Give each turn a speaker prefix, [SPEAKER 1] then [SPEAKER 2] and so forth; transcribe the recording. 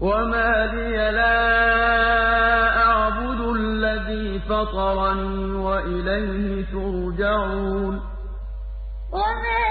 [SPEAKER 1] وما لي لا أعبد الذي فطرني وإليه ترجعون وما